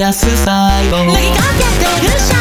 出す最後投げかけてるシャ